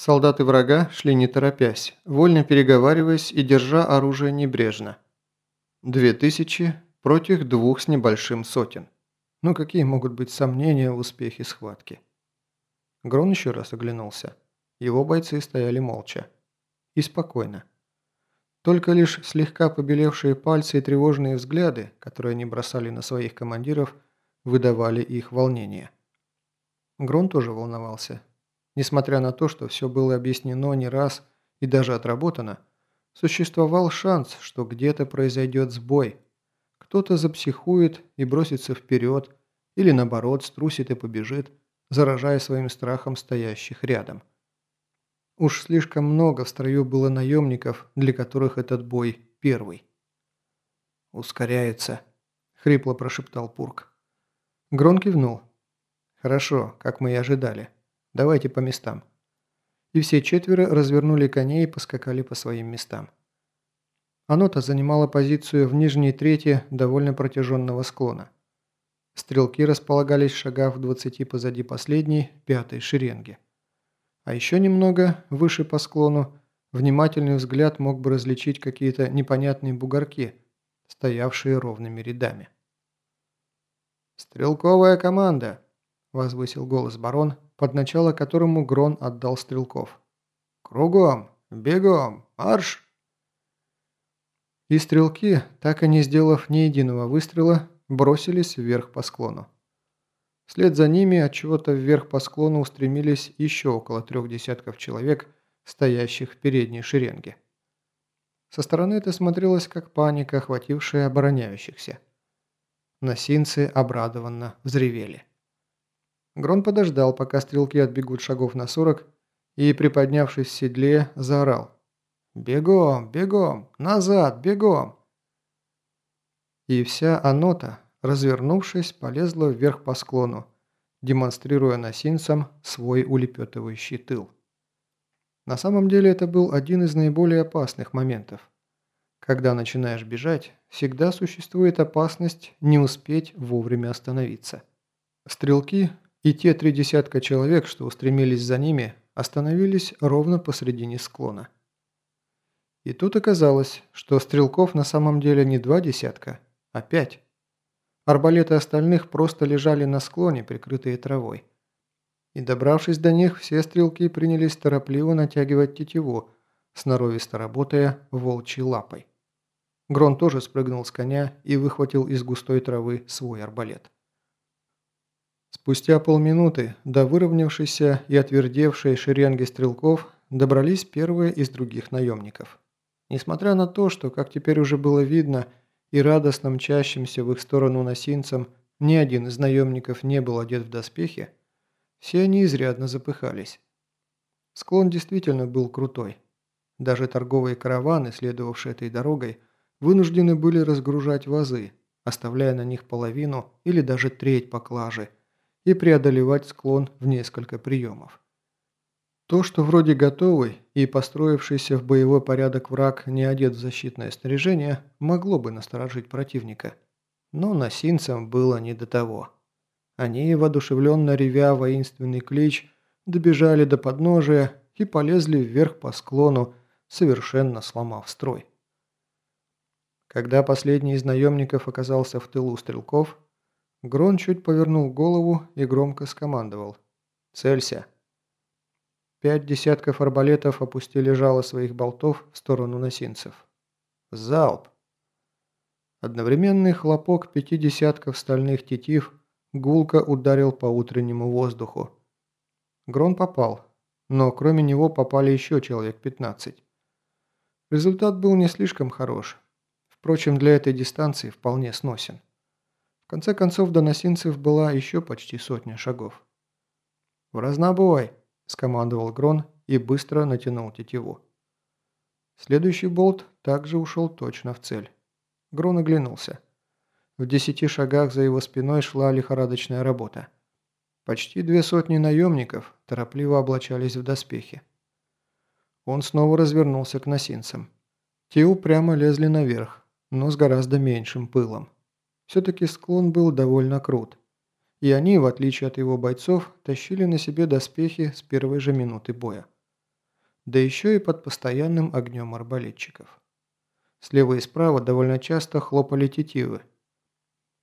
Солдаты врага шли не торопясь, вольно переговариваясь и держа оружие небрежно. Две тысячи против двух с небольшим сотен. Ну какие могут быть сомнения в успехе схватки? Грон еще раз оглянулся. Его бойцы стояли молча. И спокойно. Только лишь слегка побелевшие пальцы и тревожные взгляды, которые они бросали на своих командиров, выдавали их волнение. Грон тоже волновался, Несмотря на то, что все было объяснено не раз и даже отработано, существовал шанс, что где-то произойдет сбой. Кто-то запсихует и бросится вперед, или наоборот струсит и побежит, заражая своим страхом стоящих рядом. Уж слишком много в строю было наемников, для которых этот бой первый. «Ускоряется», — хрипло прошептал Пурк. Грон кивнул. «Хорошо, как мы и ожидали». Давайте по местам». И все четверо развернули коней и поскакали по своим местам. Анота занимала позицию в нижней трети довольно протяженного склона. Стрелки располагались в шагах в 20 позади последней, пятой шеренги. А еще немного, выше по склону, внимательный взгляд мог бы различить какие-то непонятные бугорки, стоявшие ровными рядами. «Стрелковая команда!» – возвысил голос барон, под начало которому Грон отдал стрелков. «Кругом! Бегом! Марш!» И стрелки, так и не сделав ни единого выстрела, бросились вверх по склону. Вслед за ними от чего-то вверх по склону устремились еще около трех десятков человек, стоящих в передней шеренге. Со стороны это смотрелось как паника, охватившая обороняющихся. Носинцы обрадованно взревели. Грон подождал, пока стрелки отбегут шагов на сорок, и, приподнявшись в седле, заорал. «Бегом, бегом! Назад, бегом!» И вся анота, развернувшись, полезла вверх по склону, демонстрируя носинцам свой улепетывающий тыл. На самом деле это был один из наиболее опасных моментов. Когда начинаешь бежать, всегда существует опасность не успеть вовремя остановиться. Стрелки, и те три десятка человек, что устремились за ними, остановились ровно посредине склона. И тут оказалось, что стрелков на самом деле не два десятка, а пять. Арбалеты остальных просто лежали на склоне, прикрытые травой. И добравшись до них, все стрелки принялись торопливо натягивать тетиву, сноровисто работая волчьей лапой. Грон тоже спрыгнул с коня и выхватил из густой травы свой арбалет. Спустя полминуты до выровнявшейся и отвердевшей шеренги стрелков добрались первые из других наемников. Несмотря на то, что, как теперь уже было видно, и радостно мчащимся в их сторону носинцам ни один из наемников не был одет в доспехи, все они изрядно запыхались. Склон действительно был крутой. Даже торговые караваны, следовавшие этой дорогой, вынуждены были разгружать вазы, оставляя на них половину или даже треть поклажи – и преодолевать склон в несколько приемов. То, что вроде готовый и построившийся в боевой порядок враг не одет в защитное снаряжение, могло бы насторожить противника. Но носинцам было не до того. Они, воодушевленно ревя воинственный клич, добежали до подножия и полезли вверх по склону, совершенно сломав строй. Когда последний из наемников оказался в тылу стрелков, Грон чуть повернул голову и громко скомандовал. «Целься!» Пять десятков арбалетов опустили жало своих болтов в сторону носинцев. «Залп!» Одновременный хлопок пяти десятков стальных тетив гулко ударил по утреннему воздуху. Грон попал, но кроме него попали еще человек 15. Результат был не слишком хорош. Впрочем, для этой дистанции вполне сносен конце концов, до носинцев была еще почти сотня шагов. «В разнобой!» – скомандовал Грон и быстро натянул тетиву. Следующий болт также ушел точно в цель. Грон оглянулся. В десяти шагах за его спиной шла лихорадочная работа. Почти две сотни наемников торопливо облачались в доспехи. Он снова развернулся к носинцам. Те упрямо лезли наверх, но с гораздо меньшим пылом. Все-таки склон был довольно крут. И они, в отличие от его бойцов, тащили на себе доспехи с первой же минуты боя. да еще и под постоянным огнем арбалетчиков. Слева и справа довольно часто хлопали тетивы.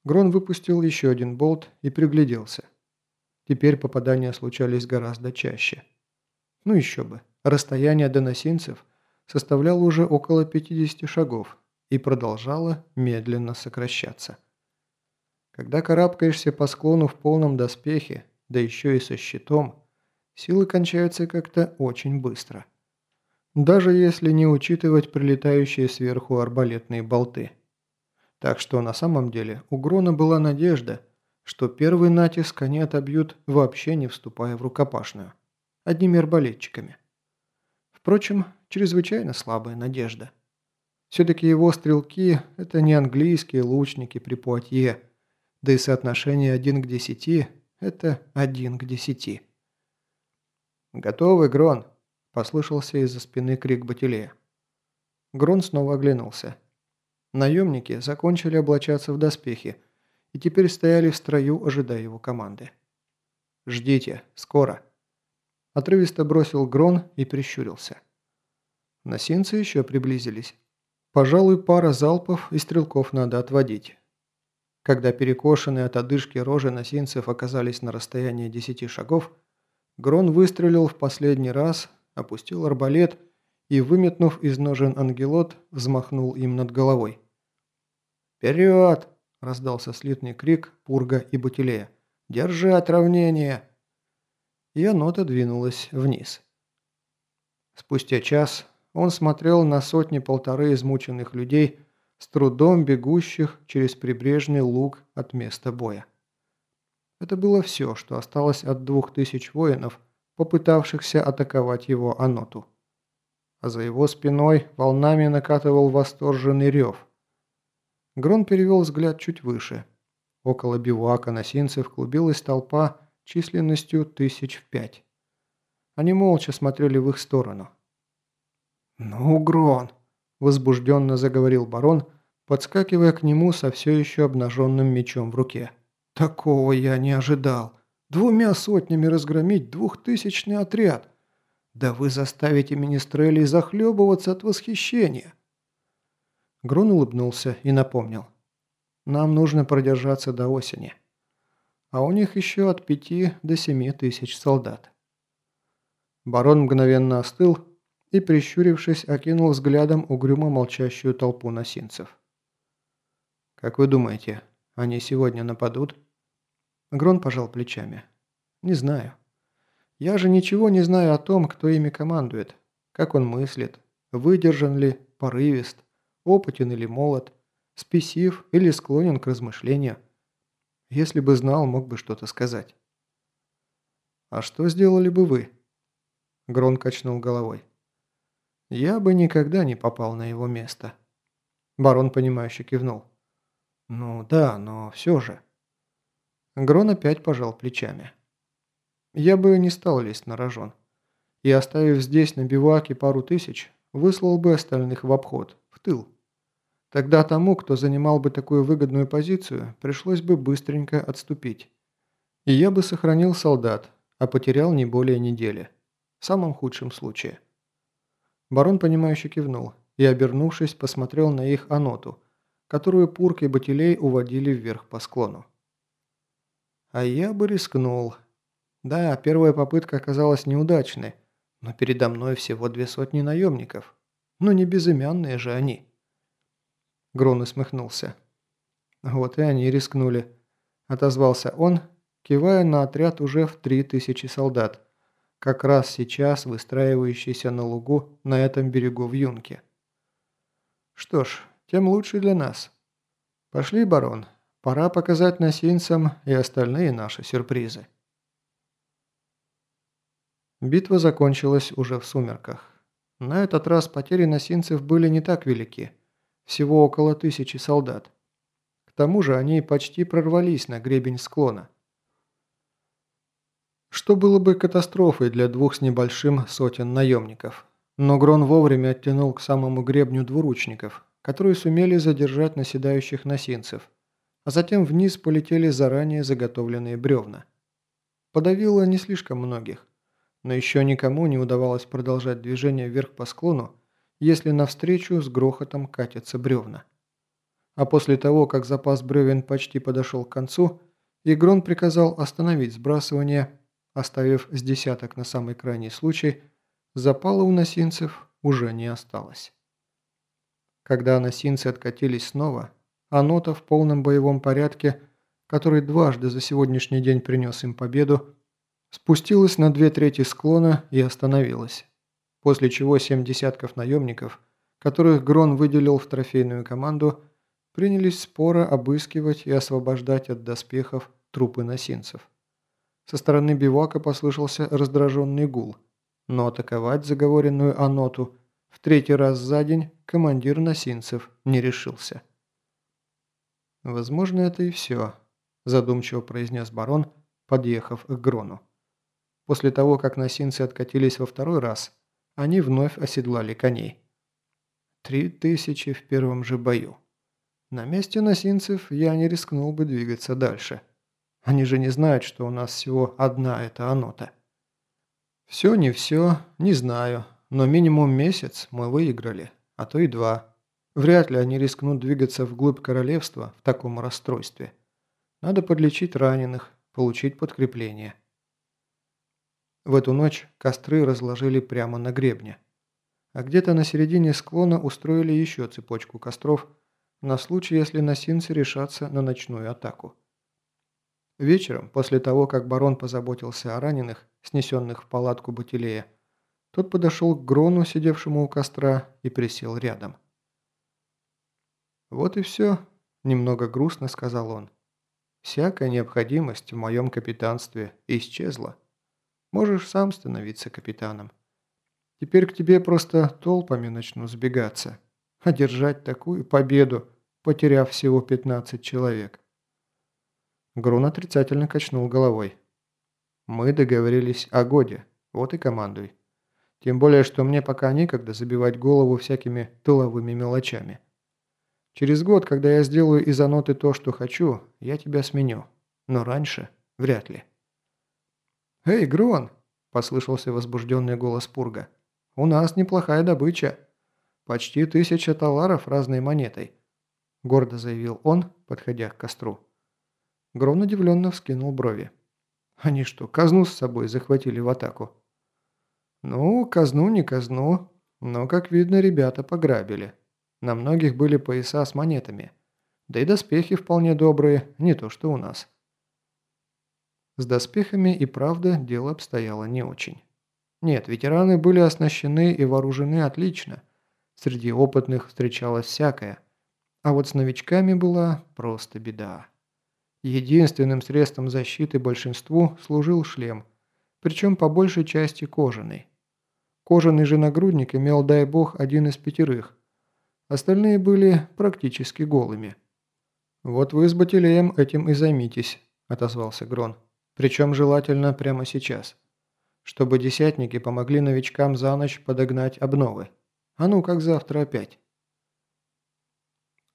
Грон выпустил еще один болт и пригляделся. Теперь попадания случались гораздо чаще. Ну еще бы, расстояние до носинцев составляло уже около 50 шагов и продолжало медленно сокращаться. Когда карабкаешься по склону в полном доспехе, да еще и со щитом, силы кончаются как-то очень быстро. Даже если не учитывать прилетающие сверху арбалетные болты. Так что на самом деле у Грона была надежда, что первый натиск они отобьют, вообще не вступая в рукопашную. Одними арбалетчиками. Впрочем, чрезвычайно слабая надежда. Все-таки его стрелки – это не английские лучники при Пуатье, да и соотношение 1 к 10 – это 1 к 10. «Готовы, Грон!» Послышался из-за спины крик Батилея. Грон снова оглянулся. Наемники закончили облачаться в доспехи и теперь стояли в строю, ожидая его команды. «Ждите, скоро!» Отрывисто бросил Грон и прищурился. Носинцы еще приблизились. Пожалуй, пара залпов и стрелков надо отводить. Когда перекошенные от одышки рожи носинцев оказались на расстоянии десяти шагов, Грон выстрелил в последний раз, опустил арбалет и, выметнув из ножен ангелот, взмахнул им над головой. «Вперед!» – раздался слитный крик Пурга и Бутилея. «Держать равнение!» И оно двинулось вниз. Спустя час он смотрел на сотни-полторы измученных людей, с трудом бегущих через прибрежный луг от места боя. Это было все, что осталось от двух тысяч воинов, попытавшихся атаковать его Аноту. А за его спиной волнами накатывал восторженный рев. Грон перевел взгляд чуть выше. Около бивуака носинцев клубилась толпа численностью тысяч в пять. Они молча смотрели в их сторону. «Ну, Грон!» – возбужденно заговорил барон, подскакивая к нему со все еще обнаженным мечом в руке. «Такого я не ожидал. Двумя сотнями разгромить двухтысячный отряд. Да вы заставите министрелей захлебываться от восхищения. Грон улыбнулся и напомнил. Нам нужно продержаться до осени. А у них еще от пяти до семи тысяч солдат. Барон мгновенно остыл и, прищурившись, окинул взглядом угрюмо молчащую толпу носинцев. «Как вы думаете, они сегодня нападут?» Грон пожал плечами. «Не знаю. Я же ничего не знаю о том, кто ими командует, как он мыслит, выдержан ли, порывист, опытен или молод, спесив или склонен к размышлению. Если бы знал, мог бы что-то сказать». «А что сделали бы вы?» Грон качнул головой. «Я бы никогда не попал на его место». Барон, понимающе кивнул. «Ну да, но все же...» Грон опять пожал плечами. «Я бы не стал лезть на рожон. И, оставив здесь на биваке пару тысяч, выслал бы остальных в обход, в тыл. Тогда тому, кто занимал бы такую выгодную позицию, пришлось бы быстренько отступить. И я бы сохранил солдат, а потерял не более недели. В самом худшем случае». Барон, понимающе кивнул и, обернувшись, посмотрел на их аноту, которую Пурк и Батилей уводили вверх по склону. А я бы рискнул. Да, первая попытка оказалась неудачной, но передо мной всего две сотни наемников. Но не безымянные же они. Грон усмехнулся. Вот и они рискнули. Отозвался он, кивая на отряд уже в три тысячи солдат, как раз сейчас выстраивающийся на лугу на этом берегу в Юнке. Что ж, тем лучше для нас. Пошли, барон, Пора показать носинцам и остальные наши сюрпризы. Битва закончилась уже в сумерках. На этот раз потери носинцев были не так велики. Всего около тысячи солдат. К тому же они почти прорвались на гребень склона. Что было бы катастрофой для двух с небольшим сотен наемников. Но Грон вовремя оттянул к самому гребню двуручников, которые сумели задержать наседающих носинцев – а затем вниз полетели заранее заготовленные бревна. Подавило не слишком многих, но еще никому не удавалось продолжать движение вверх по склону, если навстречу с грохотом катятся бревна. А после того, как запас бревен почти подошел к концу, Игрон приказал остановить сбрасывание, оставив с десяток на самый крайний случай, запала у носинцев уже не осталось. Когда носинцы откатились снова, Анота в полном боевом порядке, который дважды за сегодняшний день принес им победу, спустилась на две трети склона и остановилась, после чего семь десятков наемников, которых Грон выделил в трофейную команду, принялись споро обыскивать и освобождать от доспехов трупы носинцев. Со стороны бивака послышался раздраженный гул, но атаковать заговоренную Аноту в третий раз за день командир носинцев не решился. «Возможно, это и все», – задумчиво произнес барон, подъехав к Грону. После того, как носинцы откатились во второй раз, они вновь оседлали коней. Три тысячи в первом же бою. На месте носинцев я не рискнул бы двигаться дальше. Они же не знают, что у нас всего одна эта анота. Все не все, не знаю, но минимум месяц мы выиграли, а то и два. Вряд ли они рискнут двигаться вглубь королевства в таком расстройстве. Надо подлечить раненых, получить подкрепление. В эту ночь костры разложили прямо на гребне. А где-то на середине склона устроили еще цепочку костров – на случай, если носинцы решатся на ночную атаку. Вечером, после того, как барон позаботился о раненых, снесенных в палатку Батилея, тот подошел к Грону, сидевшему у костра, и присел рядом. «Вот и все», – немного грустно сказал он. «Всякая необходимость в моем капитанстве исчезла. Можешь сам становиться капитаном. Теперь к тебе просто толпами начну сбегаться» одержать такую победу, потеряв всего 15 человек. Грун отрицательно качнул головой. «Мы договорились о годе, вот и командуй. Тем более, что мне пока некогда забивать голову всякими тыловыми мелочами. Через год, когда я сделаю из аноты то, что хочу, я тебя сменю. Но раньше вряд ли». «Эй, Грон!» – послышался возбужденный голос Пурга. «У нас неплохая добыча». «Почти тысяча таларов разной монетой», – гордо заявил он, подходя к костру. Грон удивленно вскинул брови. «Они что, казну с собой захватили в атаку?» «Ну, казну не казну, но, как видно, ребята пограбили. На многих были пояса с монетами. Да и доспехи вполне добрые, не то что у нас». С доспехами и правда дело обстояло не очень. Нет, ветераны были оснащены и вооружены отлично, Среди опытных встречалось всякое. А вот с новичками была просто беда. Единственным средством защиты большинству служил шлем, причем по большей части кожаный. Кожаный же нагрудник имел, дай бог, один из пятерых. Остальные были практически голыми. «Вот вы с Батилеем этим и займитесь», – отозвался Грон. «Причем желательно прямо сейчас. Чтобы десятники помогли новичкам за ночь подогнать обновы. А ну, как завтра опять.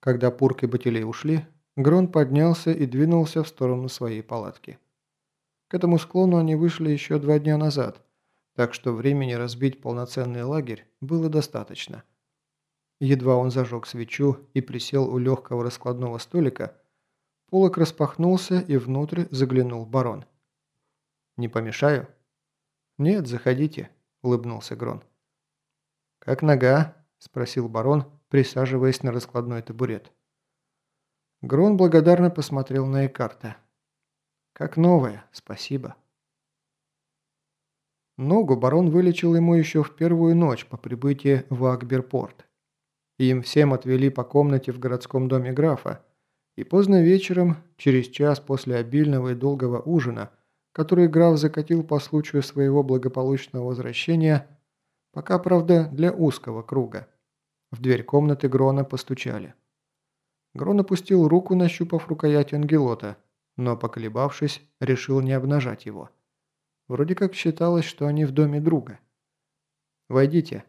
Когда Пурк и Батилей ушли, Грон поднялся и двинулся в сторону своей палатки. К этому склону они вышли еще два дня назад, так что времени разбить полноценный лагерь было достаточно. Едва он зажег свечу и присел у легкого раскладного столика, полок распахнулся и внутрь заглянул барон. «Не помешаю?» «Нет, заходите», – улыбнулся Грон. «Как нога?» – спросил барон, присаживаясь на раскладной табурет. Грон благодарно посмотрел на Экарта. «Как новая, спасибо». Ногу барон вылечил ему еще в первую ночь по прибытии в Акберпорт. Им всем отвели по комнате в городском доме графа, и поздно вечером, через час после обильного и долгого ужина, который граф закатил по случаю своего благополучного возвращения, Пока, правда, для узкого круга. В дверь комнаты Грона постучали. Грон опустил руку, нащупав рукоять ангелота, но, поколебавшись, решил не обнажать его. Вроде как считалось, что они в доме друга. «Войдите».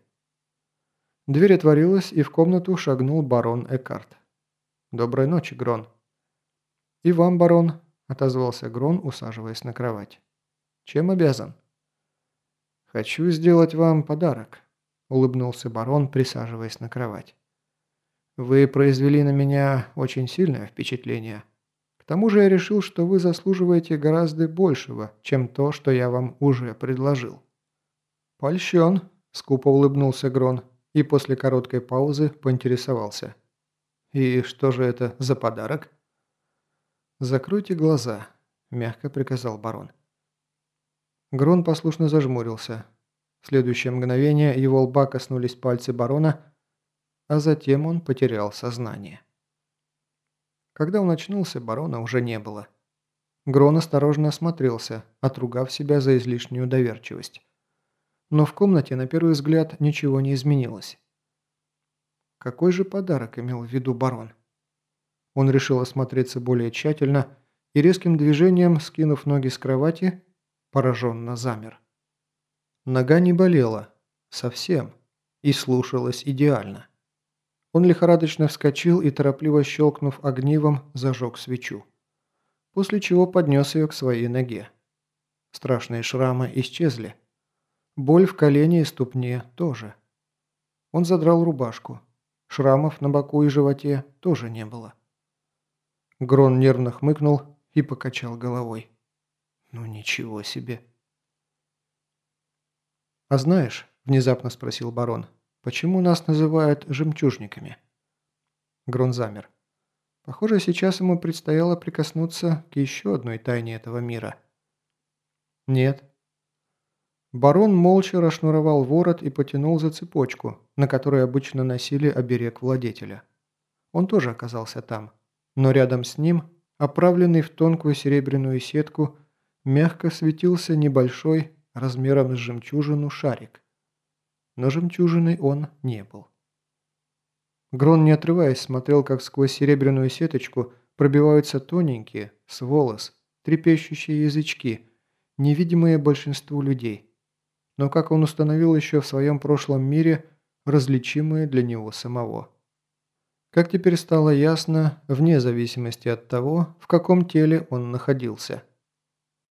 Дверь отворилась, и в комнату шагнул барон Экарт. «Доброй ночи, Грон». «И вам, барон», – отозвался Грон, усаживаясь на кровать. «Чем обязан?» «Хочу сделать вам подарок», – улыбнулся барон, присаживаясь на кровать. «Вы произвели на меня очень сильное впечатление. К тому же я решил, что вы заслуживаете гораздо большего, чем то, что я вам уже предложил». «Польщен», – скупо улыбнулся Грон и после короткой паузы поинтересовался. «И что же это за подарок?» «Закройте глаза», – мягко приказал барон. Грон послушно зажмурился. В следующее мгновение его лба коснулись пальцы барона, а затем он потерял сознание. Когда он очнулся, барона уже не было. Грон осторожно осмотрелся, отругав себя за излишнюю доверчивость. Но в комнате, на первый взгляд, ничего не изменилось. Какой же подарок имел в виду барон? Он решил осмотреться более тщательно и резким движением, скинув ноги с кровати, пораженно замер. Нога не болела. Совсем. И слушалась идеально. Он лихорадочно вскочил и, торопливо щелкнув огнивом, зажег свечу. После чего поднес ее к своей ноге. Страшные шрамы исчезли. Боль в колене и ступне тоже. Он задрал рубашку. Шрамов на боку и животе тоже не было. Грон нервно хмыкнул и покачал головой. Ну ничего себе. «А знаешь, – внезапно спросил барон, – почему нас называют жемчужниками?» Грон замер. Похоже, сейчас ему предстояло прикоснуться к еще одной тайне этого мира. «Нет», Барон молча расшнуровал ворот и потянул за цепочку, на которой обычно носили оберег владетеля. Он тоже оказался там, но рядом с ним, оправленный в тонкую серебряную сетку, мягко светился небольшой, размером с жемчужину, шарик. Но жемчужиной он не был. Грон, не отрываясь, смотрел, как сквозь серебряную сеточку пробиваются тоненькие, с волос, трепещущие язычки, невидимые большинству людей но, как он установил еще в своем прошлом мире, различимые для него самого. Как теперь стало ясно, вне зависимости от того, в каком теле он находился –